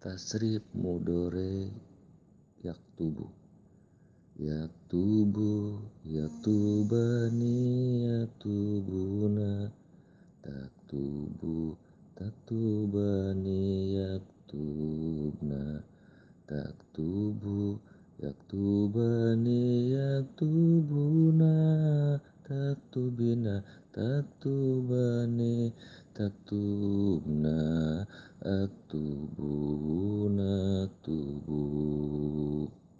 tasrif mudore yaktubu yaktubu yaktubani yaktubuna taktubu taktubani yaktubna taktubu yaktubani yaktubuna taktubina taktubani taktubna aktubu naktubu